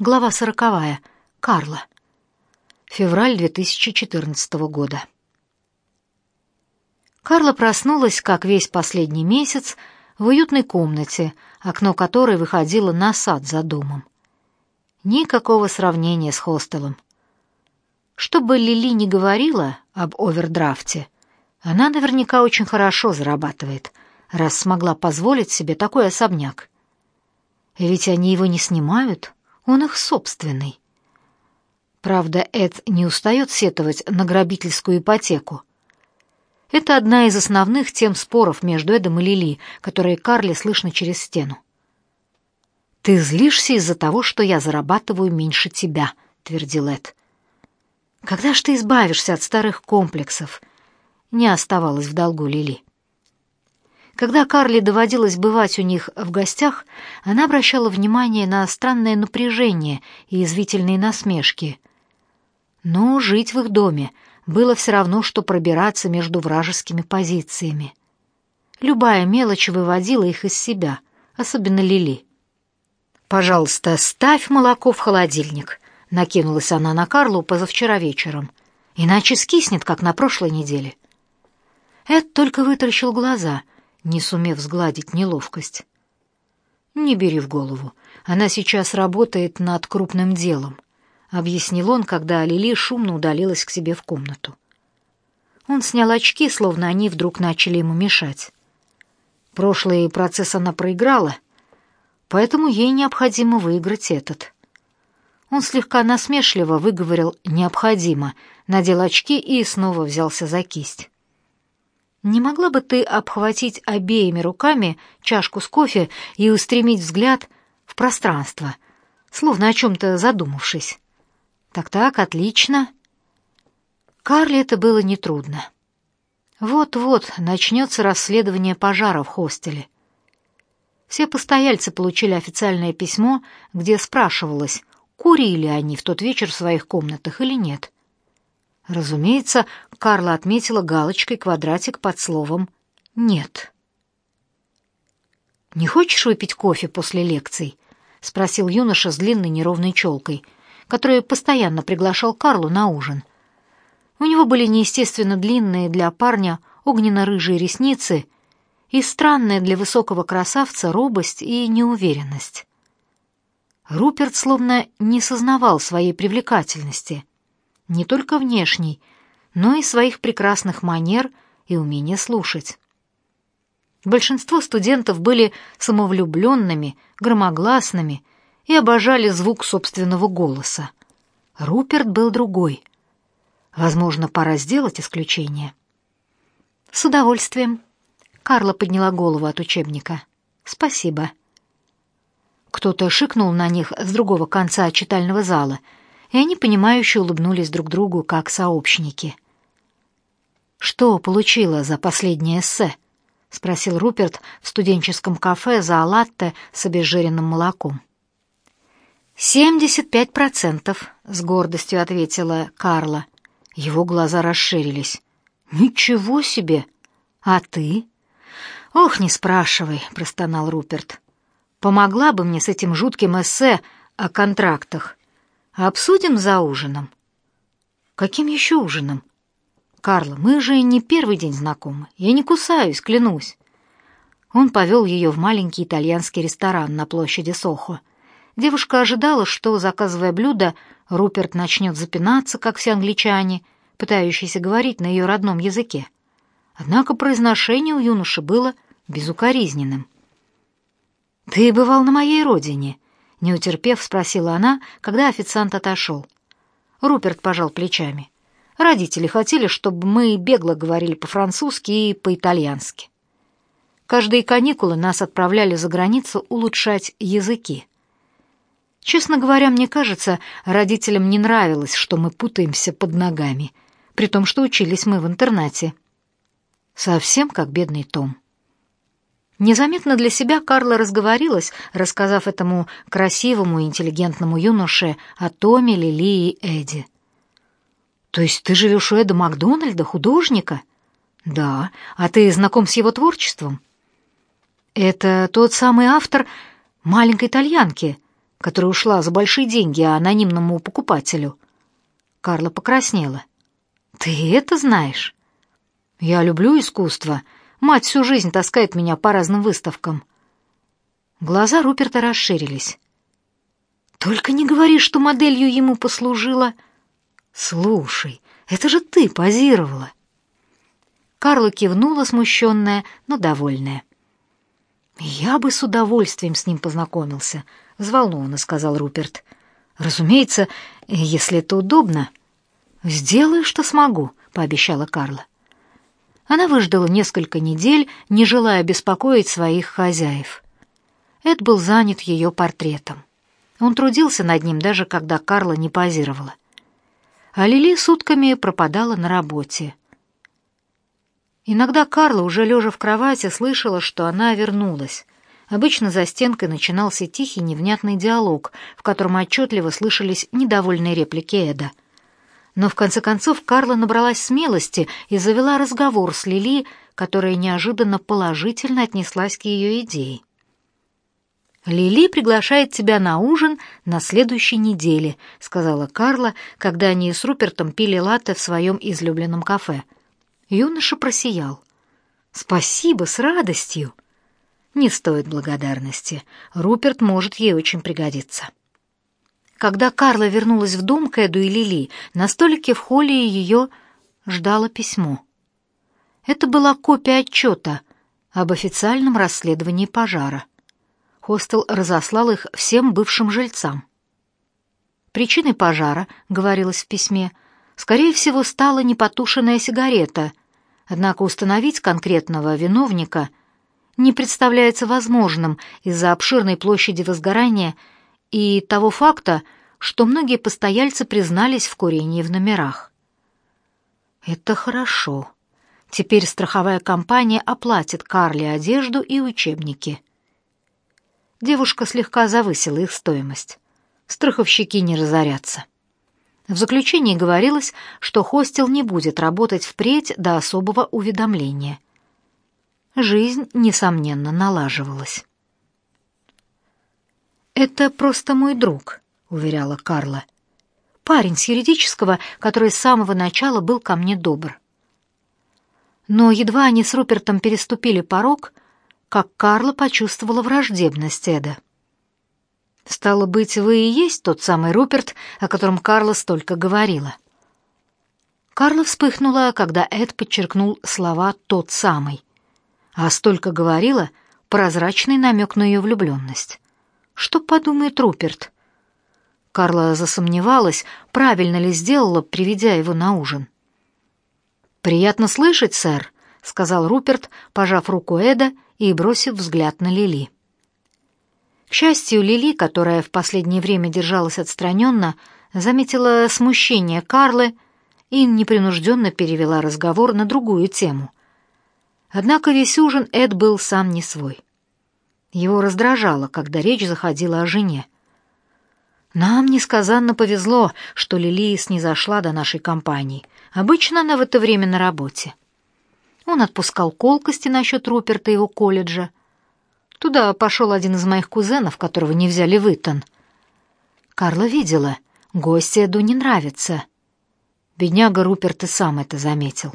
Глава сороковая. Карла. Февраль 2014 года. Карла проснулась, как весь последний месяц, в уютной комнате, окно которой выходило на сад за домом. Никакого сравнения с хостелом. Что бы Лили ни говорила об овердрафте, она наверняка очень хорошо зарабатывает, раз смогла позволить себе такой особняк. Ведь они его не снимают, он их собственный. Правда, Эд не устает сетовать на грабительскую ипотеку. Это одна из основных тем споров между Эдом и Лили, которые Карли слышно через стену. «Ты злишься из-за того, что я зарабатываю меньше тебя», — твердил Эд. «Когда ж ты избавишься от старых комплексов?» Не оставалось в долгу Лили. Когда Карли доводилось бывать у них в гостях, она обращала внимание на странное напряжение и извительные насмешки. Но жить в их доме было все равно, что пробираться между вражескими позициями. Любая мелочь выводила их из себя, особенно Лили. «Пожалуйста, ставь молоко в холодильник», — накинулась она на Карлу позавчера вечером. «Иначе скиснет, как на прошлой неделе». Эд только вытаращил глаза — не сумев сгладить неловкость. «Не бери в голову. Она сейчас работает над крупным делом», — объяснил он, когда Лили шумно удалилась к себе в комнату. Он снял очки, словно они вдруг начали ему мешать. Прошлый процесс она проиграла, поэтому ей необходимо выиграть этот. Он слегка насмешливо выговорил «необходимо», надел очки и снова взялся за кисть. Не могла бы ты обхватить обеими руками чашку с кофе и устремить взгляд в пространство, словно о чем-то задумавшись? Так-так, отлично. Карли это было нетрудно. Вот-вот начнется расследование пожара в хостеле. Все постояльцы получили официальное письмо, где спрашивалось, курили они в тот вечер в своих комнатах или нет. Разумеется, Карла отметила галочкой квадратик под словом «нет». «Не хочешь выпить кофе после лекций?» — спросил юноша с длинной неровной челкой, который постоянно приглашал Карлу на ужин. У него были неестественно длинные для парня огненно-рыжие ресницы и странная для высокого красавца робость и неуверенность. Руперт словно не сознавал своей привлекательности — не только внешней, но и своих прекрасных манер и умения слушать. Большинство студентов были самовлюбленными, громогласными и обожали звук собственного голоса. Руперт был другой. Возможно, пора сделать исключение. С удовольствием. Карла подняла голову от учебника. Спасибо. Кто-то шикнул на них с другого конца читального зала — и они понимающе улыбнулись друг другу как сообщники. «Что получила за последнее эссе?» — спросил Руперт в студенческом кафе за латте с обезжиренным молоком. «Семьдесят пять процентов», — с гордостью ответила Карла. Его глаза расширились. «Ничего себе! А ты?» «Ох, не спрашивай», — простонал Руперт. «Помогла бы мне с этим жутким эссе о контрактах. Обсудим за ужином. Каким еще ужином? Карла, мы же не первый день знакомы. Я не кусаюсь, клянусь. Он повел ее в маленький итальянский ресторан на площади Сохо. Девушка ожидала, что, заказывая блюдо, Руперт начнет запинаться, как все англичане, пытающиеся говорить на ее родном языке. Однако произношение у юноши было безукоризненным. «Ты бывал на моей родине», не утерпев, спросила она, когда официант отошел. Руперт пожал плечами. Родители хотели, чтобы мы бегло говорили по-французски и по-итальянски. Каждые каникулы нас отправляли за границу улучшать языки. Честно говоря, мне кажется, родителям не нравилось, что мы путаемся под ногами, при том, что учились мы в интернате. Совсем как бедный Том. Незаметно для себя Карла разговорилась, рассказав этому красивому и интеллигентному юноше о Томе, Лили и Эдди. «То есть ты живешь у Эда Макдональда, художника?» «Да. А ты знаком с его творчеством?» «Это тот самый автор «Маленькой итальянки», которая ушла за большие деньги анонимному покупателю. Карла покраснела. Ты это знаешь? Я люблю искусство. Мать всю жизнь таскает меня по разным выставкам. Глаза Руперта расширились. Только не говори, что моделью ему послужила. Слушай, это же ты позировала. Карла кивнула, смущенная, но довольная. Я бы с удовольствием с ним познакомился, взволнованно сказал Руперт. Разумеется, если это удобно. Сделаю, что смогу, пообещала Карла. Она выждала несколько недель, не желая беспокоить своих хозяев. Эд был занят ее портретом. Он трудился над ним даже когда Карла не позировала. А Лили сутками пропадала на работе. Иногда Карла, уже лежа в кровати, слышала, что она вернулась. Обычно за стенкой начинался тихий невнятный диалог, в котором отчетливо слышались недовольные реплики Эда. Но в конце концов Карла набралась смелости и завела разговор с Лили, которая неожиданно положительно отнеслась к ее идее. «Лили приглашает тебя на ужин на следующей неделе», — сказала Карла, когда они с Рупертом пили латте в своем излюбленном кафе. Юноша просиял. «Спасибо, с радостью!» «Не стоит благодарности. Руперт может ей очень пригодиться». Когда Карла вернулась в дом к Эду и Лили, на столике в холле ее ждало письмо. Это была копия отчета об официальном расследовании пожара. Хостел разослал их всем бывшим жильцам. Причиной пожара, говорилось в письме, скорее всего, стала непотушенная сигарета, однако установить конкретного виновника не представляется возможным из-за обширной площади возгорания и того факта, что многие постояльцы признались в курении в номерах. Это хорошо. Теперь страховая компания оплатит Карле одежду и учебники. Девушка слегка завысила их стоимость. Страховщики не разорятся. В заключении говорилось, что хостел не будет работать впредь до особого уведомления. Жизнь, несомненно, налаживалась. «Это просто мой друг», — уверяла Карла. «Парень с юридического, который с самого начала был ко мне добр». Но едва они с Рупертом переступили порог — как Карла почувствовала враждебность Эда. «Стало быть, вы и есть тот самый Руперт, о котором Карла столько говорила». Карла вспыхнула, когда Эд подчеркнул слова «тот самый», а столько говорила прозрачный намек на ее влюбленность. Что подумает Руперт? Карла засомневалась, правильно ли сделала, приведя его на ужин. «Приятно слышать, сэр», — сказал Руперт, пожав руку Эда и бросив взгляд на Лили. К счастью, Лили, которая в последнее время держалась отстраненно, заметила смущение Карлы и непринужденно перевела разговор на другую тему. Однако весь ужин Эд был сам не свой. Его раздражало, когда речь заходила о жене. Нам несказанно повезло, что Лили снизошла до нашей компании. Обычно она в это время на работе. Он отпускал колкости насчет Руперта и его колледжа. Туда пошел один из моих кузенов, которого не взяли в Итон. Карла видела, гости Эду не нравится. Бедняга Руперт и сам это заметил.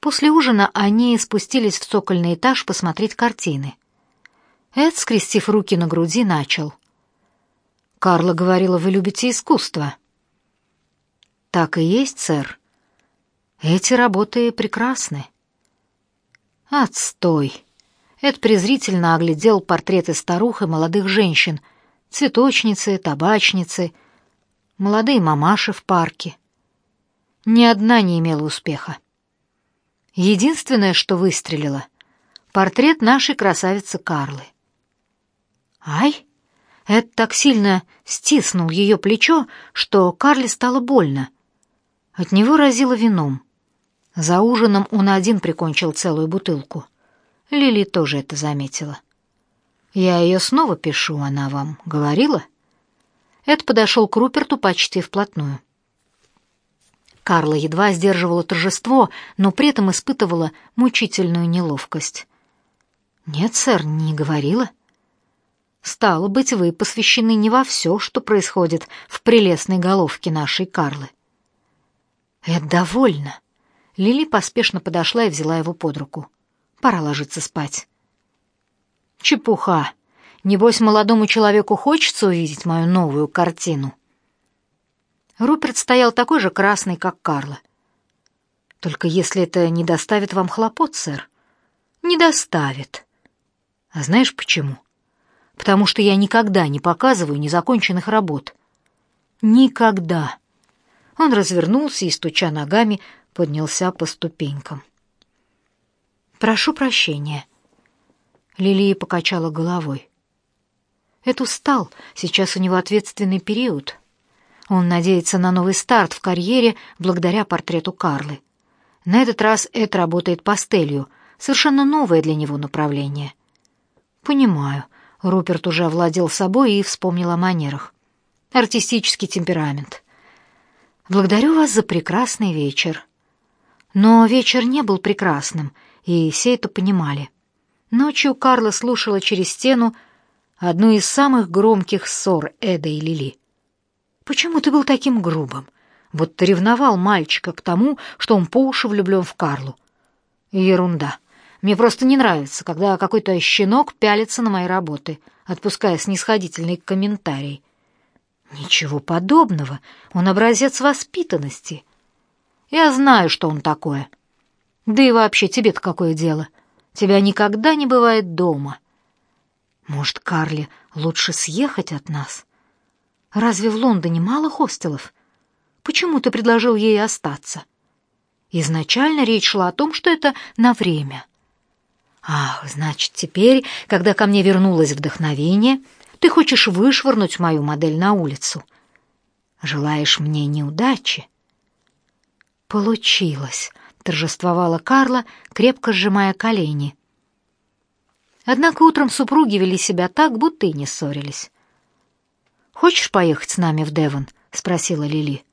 После ужина они спустились в цокольный этаж посмотреть картины. Эд, скрестив руки на груди, начал. «Карла говорила, вы любите искусство». «Так и есть, сэр. Эти работы прекрасны. Отстой. Эд презрительно оглядел портреты старух и молодых женщин, цветочницы, табачницы, молодые мамаши в парке. Ни одна не имела успеха. Единственное, что выстрелило — портрет нашей красавицы Карлы. Ай! Эд так сильно стиснул ее плечо, что Карле стало больно. От него разило вином. За ужином он один прикончил целую бутылку. Лили тоже это заметила. «Я ее снова пишу, она вам говорила?» Эд подошел к Руперту почти вплотную. Карла едва сдерживала торжество, но при этом испытывала мучительную неловкость. «Нет, сэр, не говорила». Стало быть, вы посвящены не во все, что происходит в прелестной головке нашей Карлы. Это довольно. Лили поспешно подошла и взяла его под руку. Пора ложиться спать. Чепуха. Небось, молодому человеку хочется увидеть мою новую картину. Руперт стоял такой же красный, как Карла. Только если это не доставит вам хлопот, сэр. Не доставит. А знаешь почему? Потому что я никогда не показываю незаконченных работ. Никогда. Он развернулся и, стуча ногами, поднялся по ступенькам. Прошу прощения. Лилия покачала головой. Это устал, сейчас у него ответственный период. Он надеется на новый старт в карьере благодаря портрету Карлы. На этот раз Эд работает пастелью, совершенно новое для него направление. Понимаю. Руперт уже овладел собой и вспомнил о манерах. Артистический темперамент. Благодарю вас за прекрасный вечер. Но вечер не был прекрасным, и все это понимали. Ночью Карла слушала через стену одну из самых громких ссор Эда и Лили. «Почему ты был таким грубым? Ты ревновал мальчика к тому, что он по уши влюблен в Карлу». «Ерунда. Мне просто не нравится, когда какой-то щенок пялится на мои работы, отпуская снисходительный комментарий». «Ничего подобного. Он образец воспитанности». «Я знаю, что он такое. Да и вообще, тебе-то какое дело?» Тебя никогда не бывает дома. Может, Карли лучше съехать от нас? Разве в Лондоне мало хостелов? Почему ты предложил ей остаться? Изначально речь шла о том, что это на время. Ах, значит, теперь, когда ко мне вернулось вдохновение, ты хочешь вышвырнуть мою модель на улицу. Желаешь мне неудачи? Получилось торжествовала Карла, крепко сжимая колени. Однако утром супруги вели себя так, будто и не ссорились. «Хочешь поехать с нами в Девон?» — спросила Лили.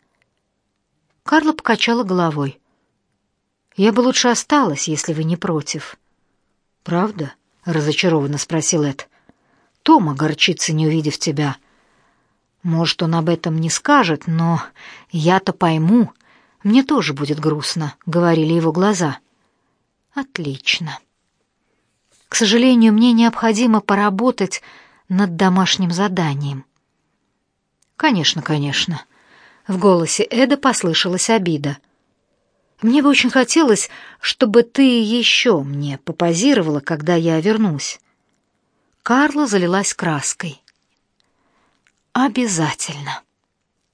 Карла покачала головой. «Я бы лучше осталась, если вы не против». «Правда?» — разочарованно спросил Эд. «Тома горчится, не увидев тебя. Может, он об этом не скажет, но я-то пойму, мне тоже будет грустно, говорили его глаза. Отлично. К сожалению, мне необходимо поработать над домашним заданием. Конечно, конечно. В голосе Эда послышалась обида. Мне бы очень хотелось, чтобы ты еще мне попозировала, когда я вернусь. Карла залилась краской. Обязательно.